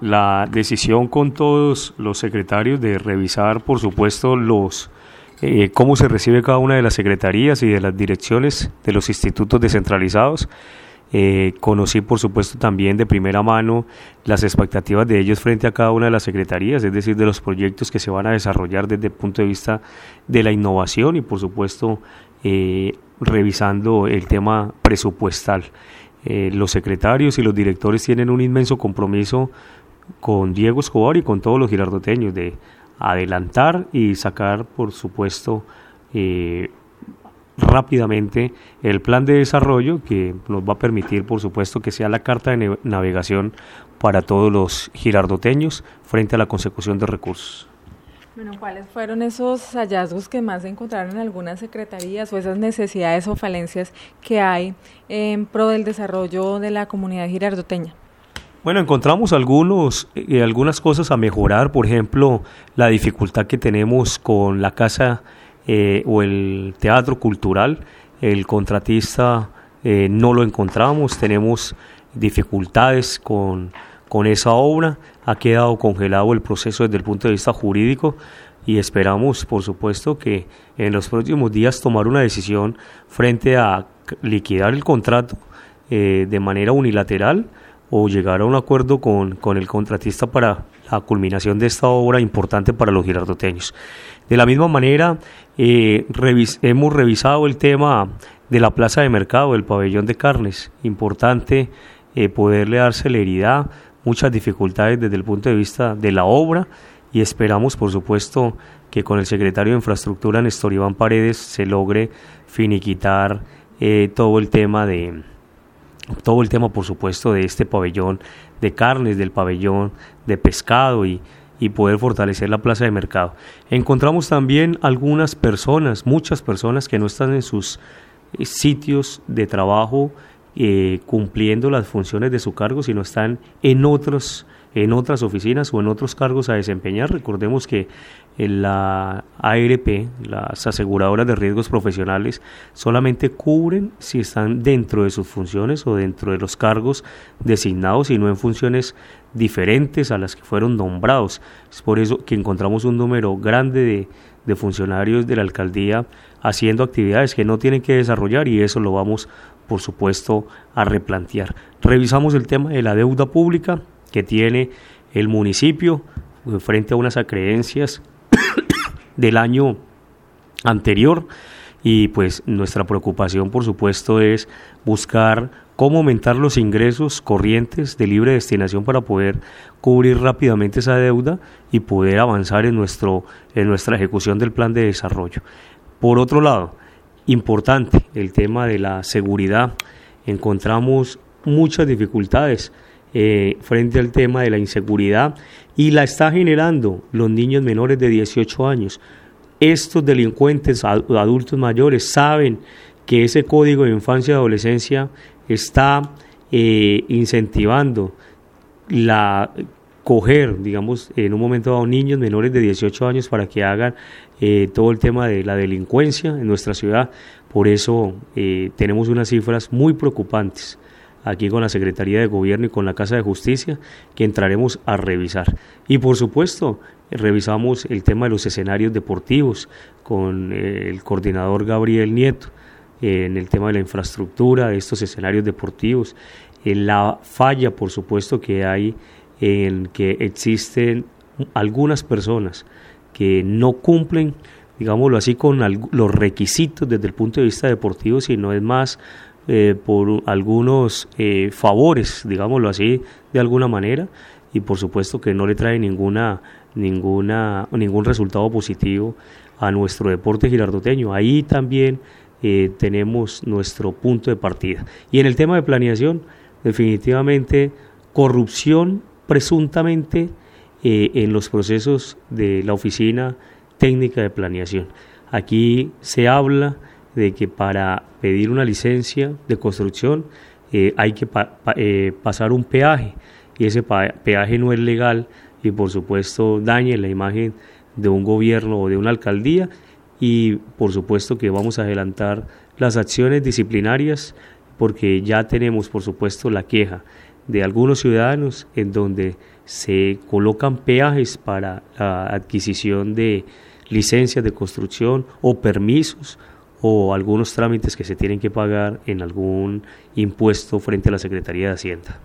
la decisión con todos los secretarios de revisar, por supuesto, los eh, cómo se recibe cada una de las secretarías y de las direcciones de los institutos descentralizados. Eh, conocí, por supuesto, también de primera mano las expectativas de ellos frente a cada una de las secretarías, es decir, de los proyectos que se van a desarrollar desde el punto de vista de la innovación y, por supuesto, eh, revisando el tema presupuestal. los secretarios y los directores tienen un inmenso compromiso con Diego Escobar y con todos los girardoteños de adelantar y sacar, por supuesto, eh, rápidamente el plan de desarrollo que nos va a permitir, por supuesto, que sea la carta de navegación para todos los girardoteños frente a la consecución de recursos. Bueno, ¿cuáles fueron esos hallazgos que más encontraron en algunas secretarías o esas necesidades o falencias que hay en pro del desarrollo de la comunidad girardoteña? Bueno, encontramos algunos, eh, algunas cosas a mejorar, por ejemplo, la dificultad que tenemos con la casa eh, o el teatro cultural, el contratista eh, no lo encontramos, tenemos dificultades con, con esa obra, ha quedado congelado el proceso desde el punto de vista jurídico y esperamos, por supuesto, que en los próximos días tomar una decisión frente a liquidar el contrato de manera unilateral o llegar a un acuerdo con, con el contratista para la culminación de esta obra importante para los girardoteños. De la misma manera, eh, hemos revisado el tema de la plaza de mercado, el pabellón de carnes. Importante eh, poderle dar celeridad, muchas dificultades desde el punto de vista de la obra y esperamos, por supuesto, que con el secretario de Infraestructura, Néstor Iván Paredes, se logre finiquitar eh, todo el tema de, todo el tema, por supuesto, de este pabellón de carnes, del pabellón de pescado y, y poder fortalecer la plaza de mercado. Encontramos también algunas personas, muchas personas que no están en sus eh, sitios de trabajo eh, cumpliendo las funciones de su cargo, sino están en otros en otras oficinas o en otros cargos a desempeñar. Recordemos que en la ARP, las aseguradoras de riesgos profesionales, solamente cubren si están dentro de sus funciones o dentro de los cargos designados y no en funciones diferentes a las que fueron nombrados. Es por eso que encontramos un número grande de, de funcionarios de la alcaldía haciendo actividades que no tienen que desarrollar y eso lo vamos, por supuesto, a replantear. Revisamos el tema de la deuda pública que tiene el municipio eh, frente a unas acreencias del año anterior y pues nuestra preocupación por supuesto es buscar cómo aumentar los ingresos corrientes de libre destinación para poder cubrir rápidamente esa deuda y poder avanzar en nuestro en nuestra ejecución del plan de desarrollo. Por otro lado, importante el tema de la seguridad. Encontramos muchas dificultades eh, frente al tema de la inseguridad y la está generando los niños menores de 18 años. Estos delincuentes adultos mayores saben que ese código de infancia y adolescencia está eh, incentivando la coger, digamos, en un momento dado niños menores de 18 años para que hagan eh, todo el tema de la delincuencia en nuestra ciudad. Por eso tenemos unas cifras muy preocupantes aquí con la Secretaría de Gobierno y con la Casa de Justicia, que entraremos a revisar. Y por supuesto, revisamos el tema de los escenarios deportivos con eh, el coordinador Gabriel Nieto, en el tema de la infraestructura de estos escenarios deportivos, en la falla, por supuesto, que hay en que existen algunas personas que no cumplen, digámoslo así, con los requisitos desde el punto de vista deportivo, sino es más eh, por algunos eh, favores, digámoslo así, de alguna manera, y por supuesto que no le trae ninguna, ninguna, ningún resultado positivo a nuestro deporte girardoteño. Ahí también eh, tenemos nuestro punto de partida. Y en el tema de planeación, definitivamente corrupción presuntamente en los procesos de la oficina técnica de planeación. Aquí se habla de que para pedir una licencia de construcción eh, hay que eh, pasar un peaje. Y ese peaje no es legal y por supuesto daña la imagen de un gobierno o de una alcaldía. Y por supuesto que vamos a adelantar las acciones disciplinarias porque ya tenemos por supuesto la queja de algunos ciudadanos en donde se colocan peajes para la adquisición de licencias de construcción o permisos o algunos trámites que se tienen que pagar en algún impuesto frente a la Secretaría de Hacienda.